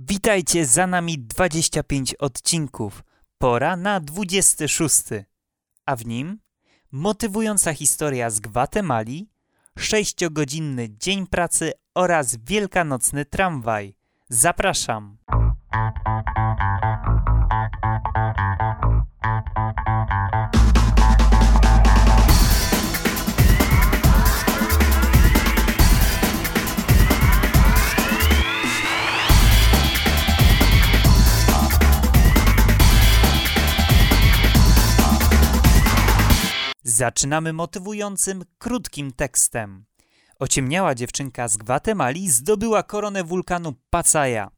Witajcie, za nami 25 odcinków. Pora na 26. A w nim motywująca historia z Gwatemali, 6-godzinny dzień pracy oraz wielkanocny tramwaj. Zapraszam. Zaczynamy motywującym, krótkim tekstem. Ociemniała dziewczynka z Gwatemali zdobyła koronę wulkanu Pacaja.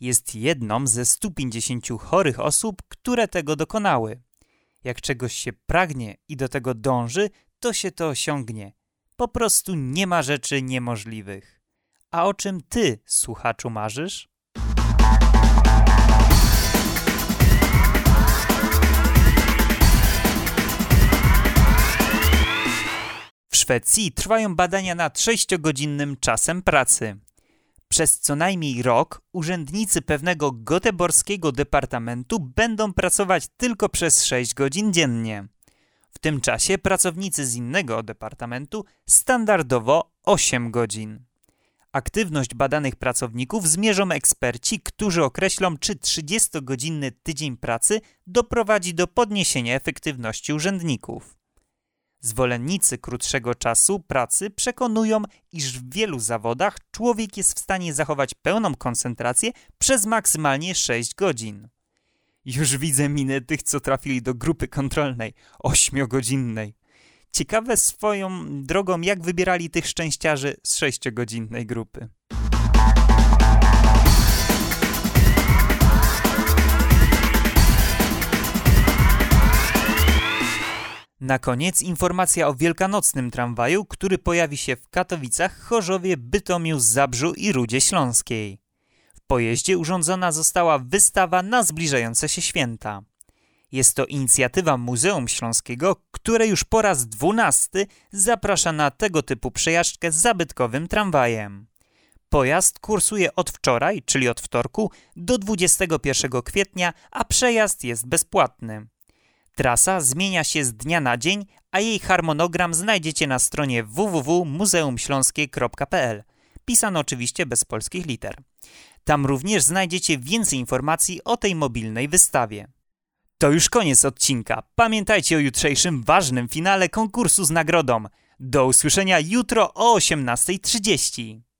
Jest jedną ze 150 chorych osób, które tego dokonały. Jak czegoś się pragnie i do tego dąży, to się to osiągnie. Po prostu nie ma rzeczy niemożliwych. A o czym ty, słuchaczu, marzysz? Szwecji trwają badania nad 6-godzinnym czasem pracy. Przez co najmniej rok urzędnicy pewnego goteborskiego departamentu będą pracować tylko przez 6 godzin dziennie. W tym czasie pracownicy z innego departamentu standardowo 8 godzin. Aktywność badanych pracowników zmierzą eksperci, którzy określą, czy 30-godzinny tydzień pracy doprowadzi do podniesienia efektywności urzędników. Zwolennicy krótszego czasu pracy przekonują, iż w wielu zawodach człowiek jest w stanie zachować pełną koncentrację przez maksymalnie 6 godzin. Już widzę minę tych, co trafili do grupy kontrolnej, 8-godzinnej. Ciekawe swoją drogą, jak wybierali tych szczęściarzy z 6-godzinnej grupy. Na koniec informacja o wielkanocnym tramwaju, który pojawi się w Katowicach, Chorzowie, Bytomiu, Zabrzu i Rudzie Śląskiej. W pojeździe urządzona została wystawa na zbliżające się święta. Jest to inicjatywa Muzeum Śląskiego, które już po raz dwunasty zaprasza na tego typu przejażdżkę z zabytkowym tramwajem. Pojazd kursuje od wczoraj, czyli od wtorku, do 21 kwietnia, a przejazd jest bezpłatny. Trasa zmienia się z dnia na dzień, a jej harmonogram znajdziecie na stronie www.muzeumśląskie.pl. Pisano oczywiście bez polskich liter. Tam również znajdziecie więcej informacji o tej mobilnej wystawie. To już koniec odcinka. Pamiętajcie o jutrzejszym ważnym finale konkursu z nagrodą. Do usłyszenia jutro o 18.30.